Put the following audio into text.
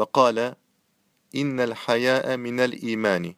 وقال إن الحياء من الإيمان.